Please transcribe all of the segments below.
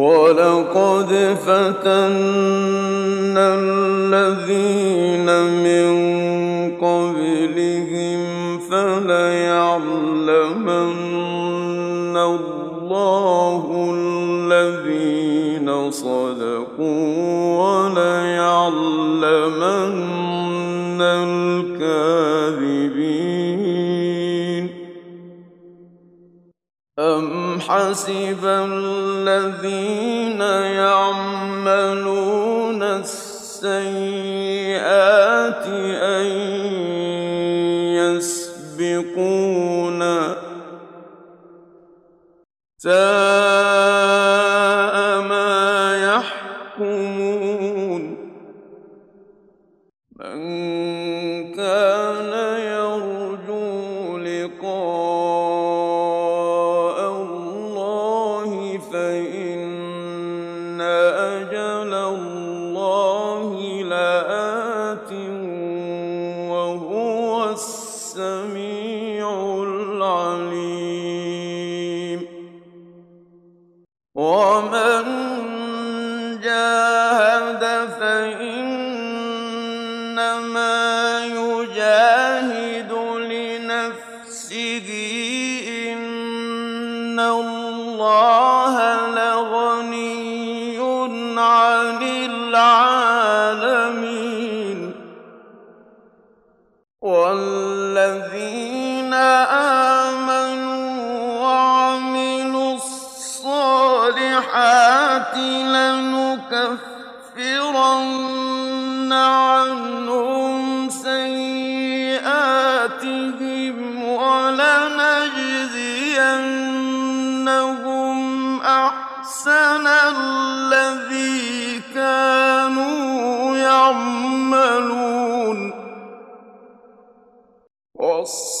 ولقد فتنا الذين من قبلهم فليعلمن الله الذين صدقوا وليعلمن الكاذبين. أم حسب الذين يعملون السيئات أن يسبقونا.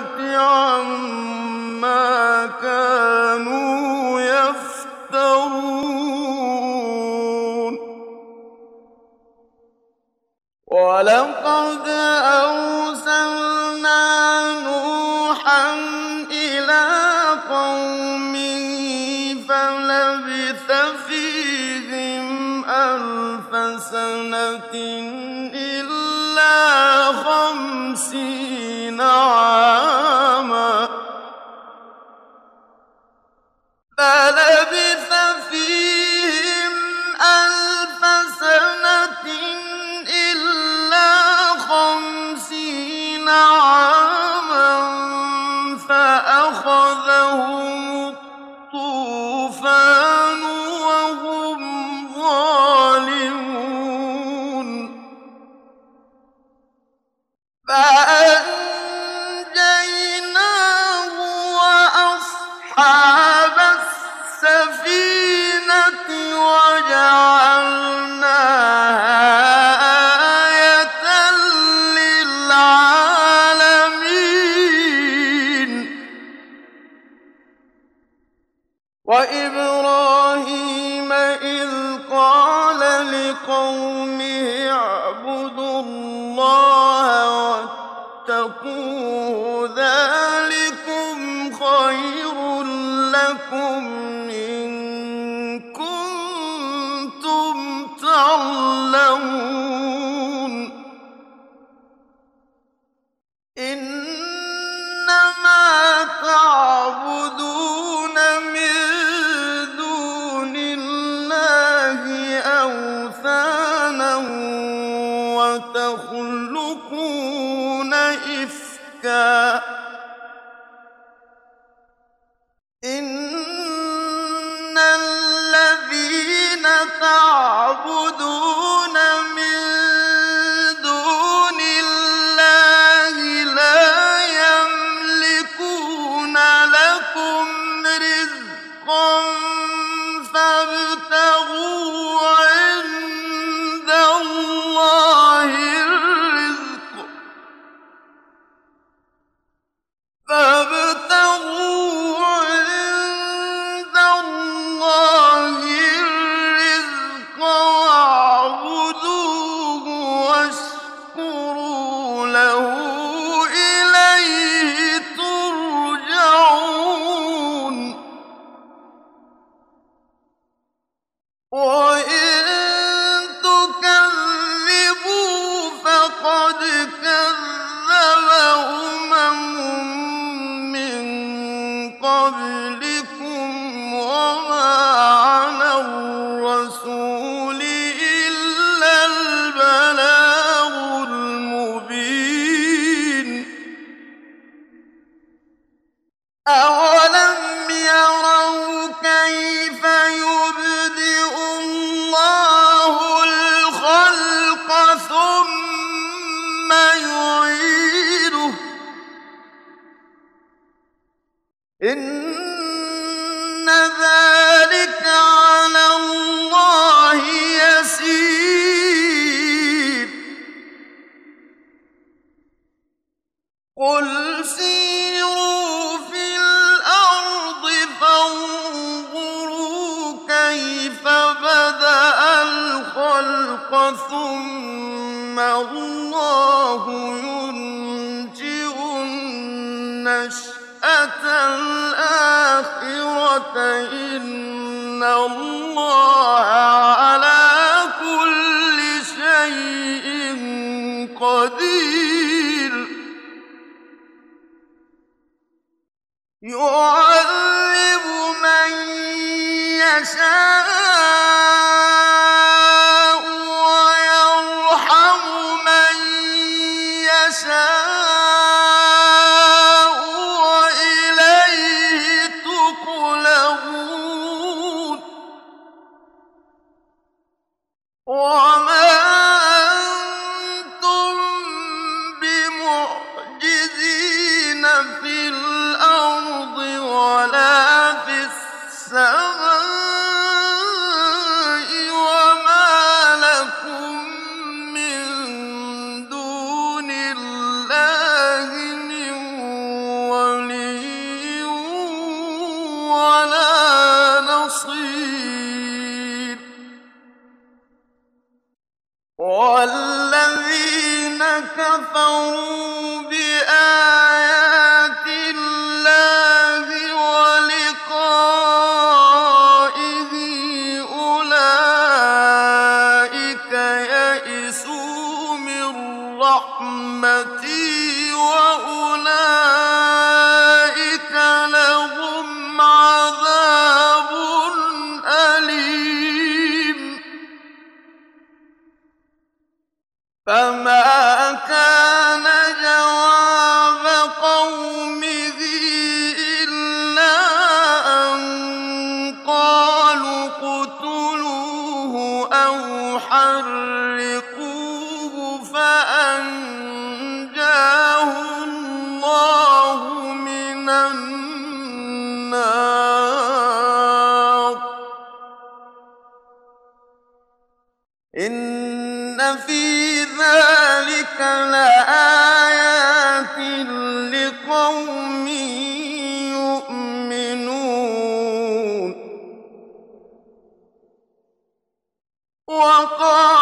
عما وإبراهيم إذ قال لقومه اعبدوا الله واتقوه ذلكم خير لكم خلق ثم الله ينجئ النشأة الآخرة إن كفروا وقال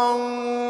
نارا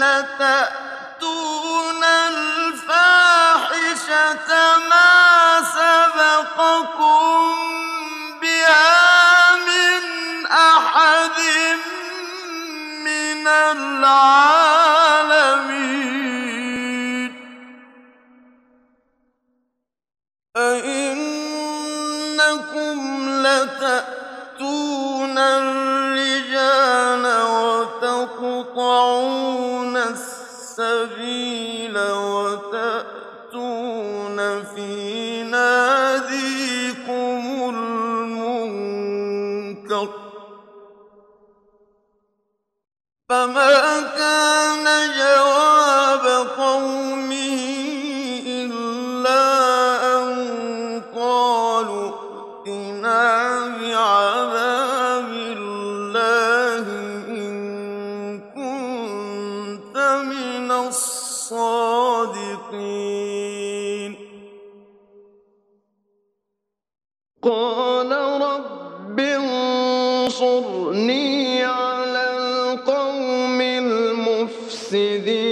لَتَأْتُونَ الْمُفْسِدِينَ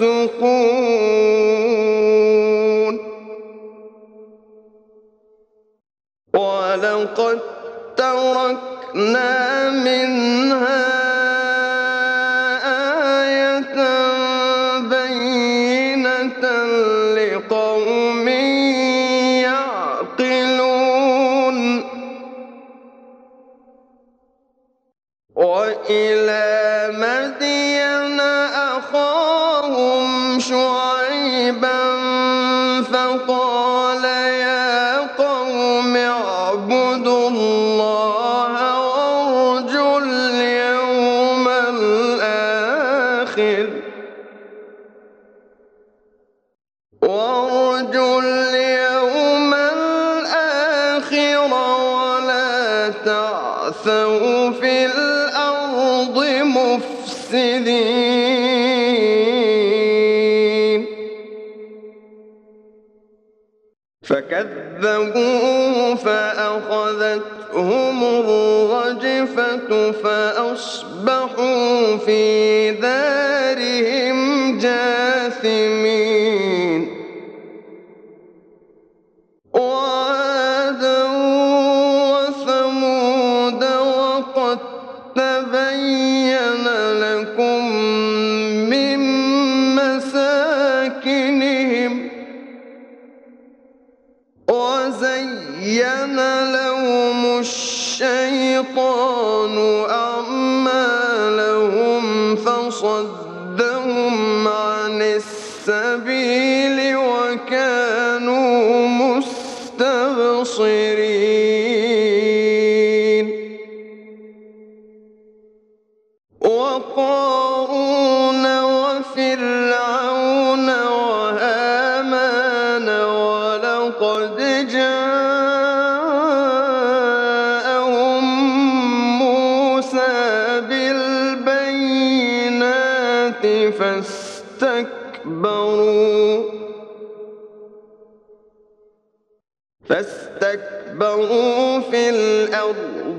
يَفْسُقُونَ. وَلَقَد تَّرَكْنَا مِنْهَا فأصبحوا في دارهم جاثمين.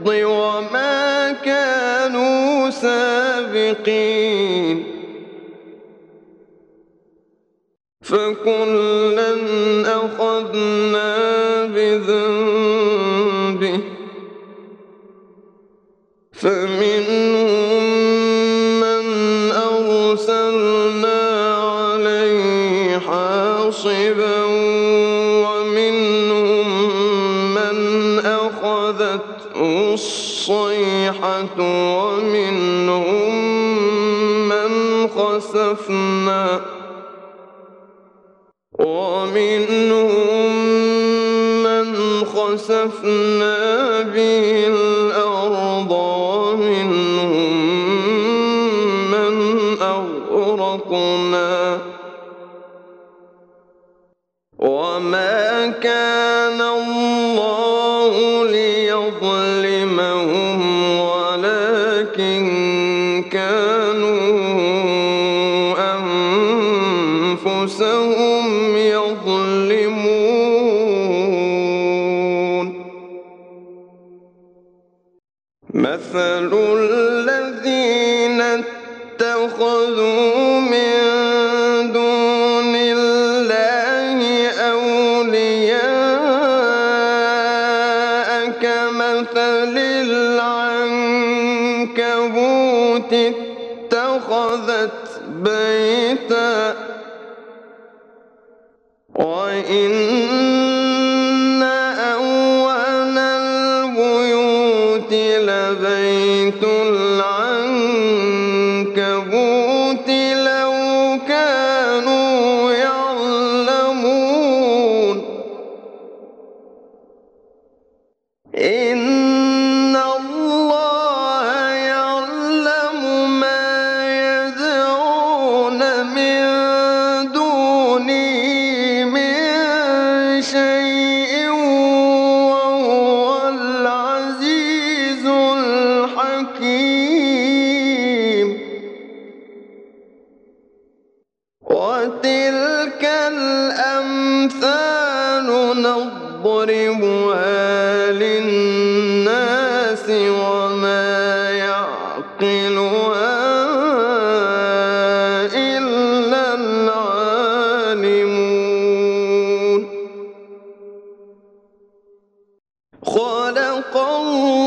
وما كانوا سابقين. فكلا أخذنا بذنب ومنهم من خسفنا ومنهم من خسفنا قوم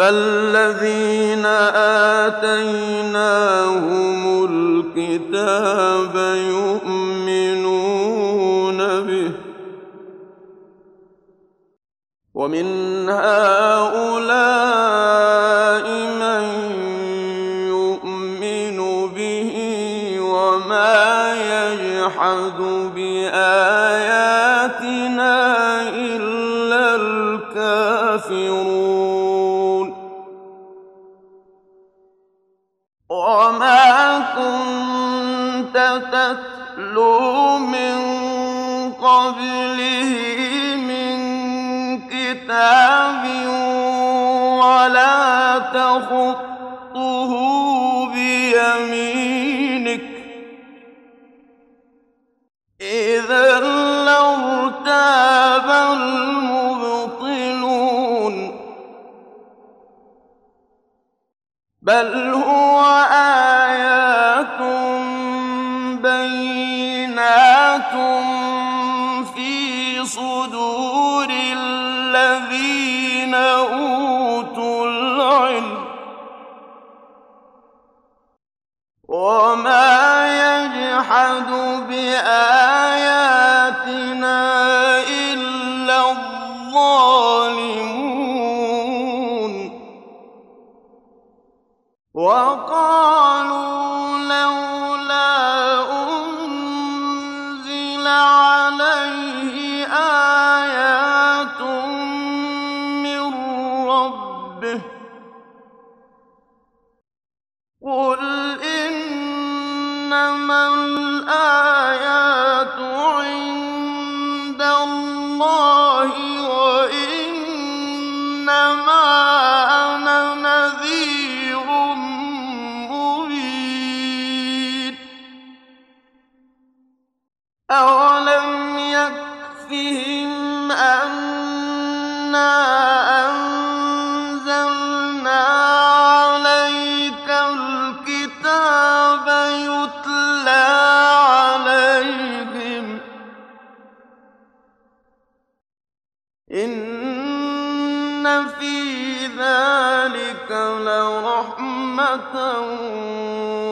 فالذين آتيناهم الكتاب يؤمنون به ومن هؤلاء من يؤمن به وما يجحدون تخطه بيمينك. إذا لارتاب المبطلون. بل وما يجحد بآياتنا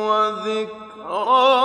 وذكرى.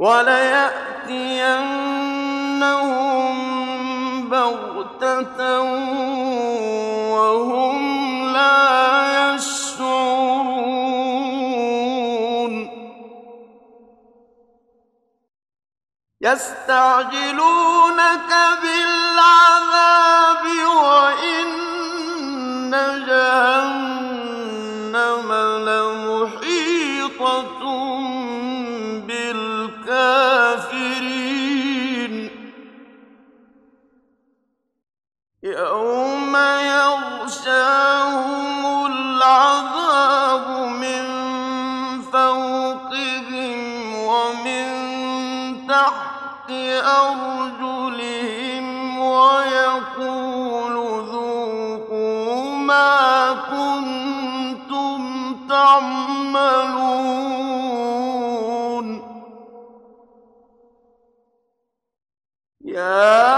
وليأتينهم بغتة وهم لا يشعرون. يستعجلونك بالعذاب وإن جهنم كنتم تعملون يا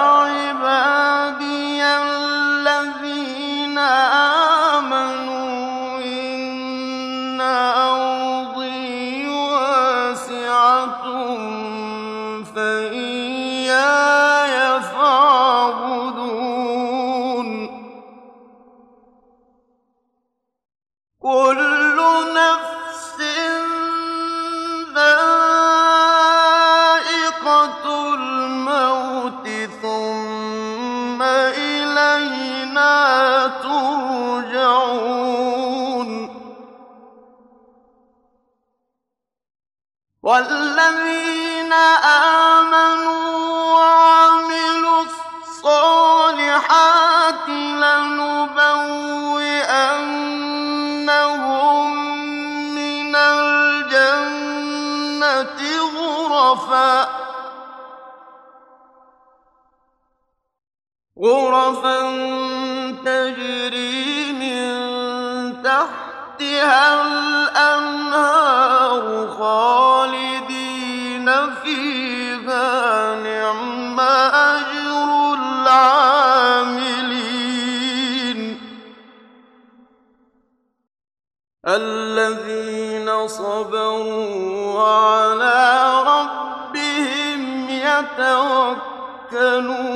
يتوكلون.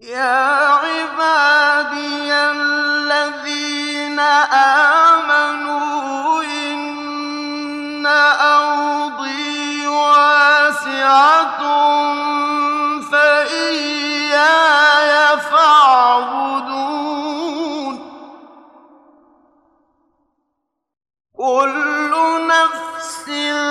يا عبادي الذين آمنوا إن أرضي واسعة فإياي فاعبدون. نفس ذائقة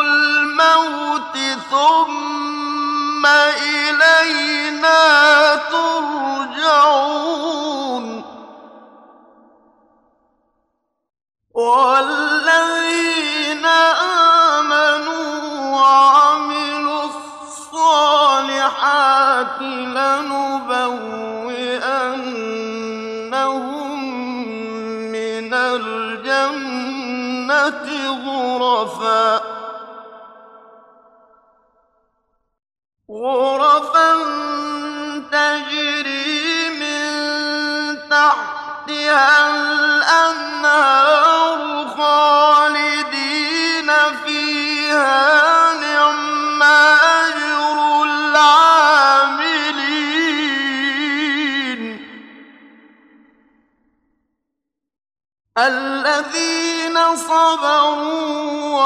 الموت ثم إلينا ترجعون. والذين آمنوا وعملوا الصالحات غرفا. تجري من تحتها الأنهار خالدين فيها. نعم العاملين. الذين صبروا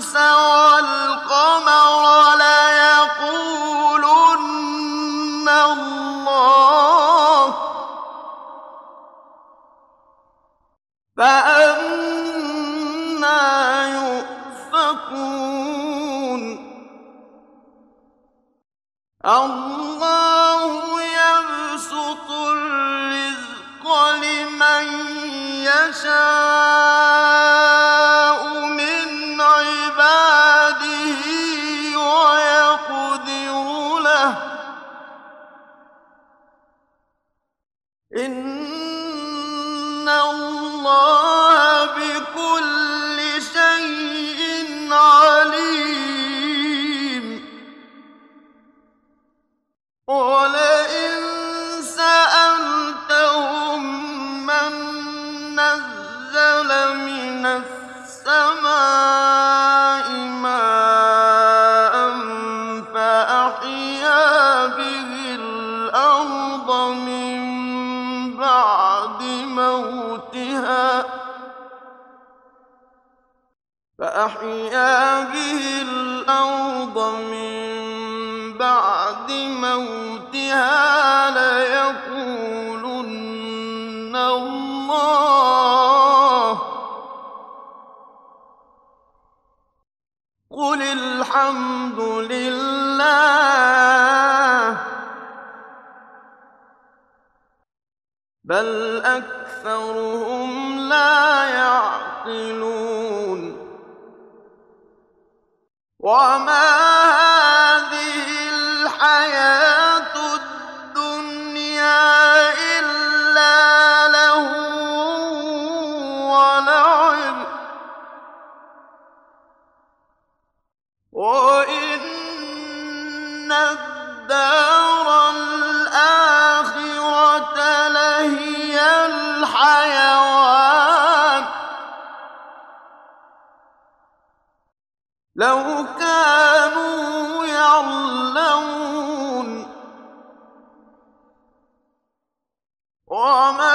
سواء الأرض من بعد موتها ليقولن الله. قل الحمد لله. بل أكثرهم لا يعقلون. وما هذه الحياة كانوا يعلمون. وما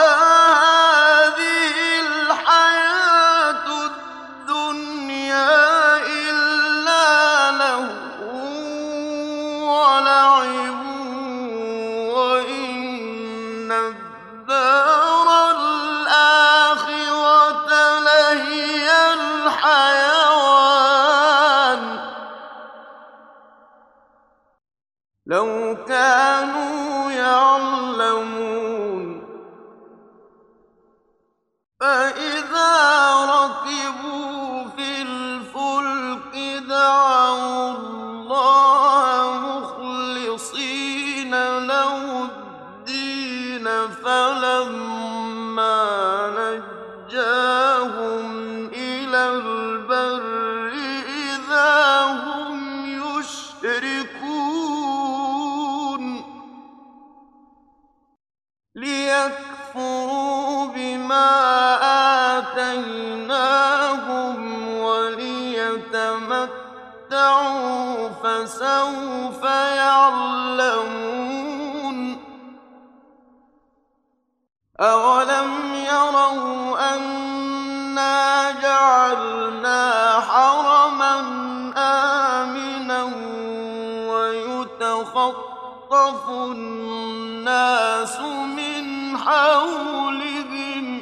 يتخطف الناس من حولهم.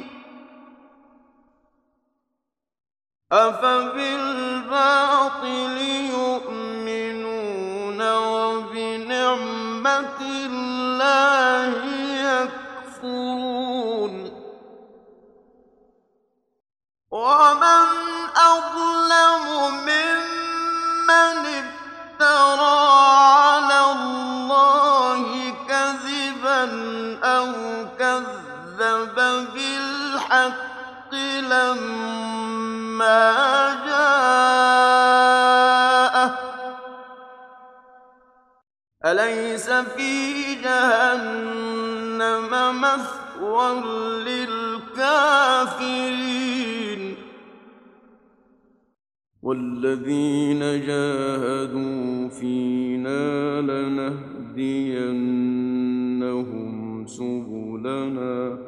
أفبالباطل يؤمنون وبنعمة الله يكفرون. ومن أظلم ممن افترى الحق لما جاءه. أليس في جهنم مثوى للكافرين؟ والذين جاهدوا فينا لنهدينهم سبلنا.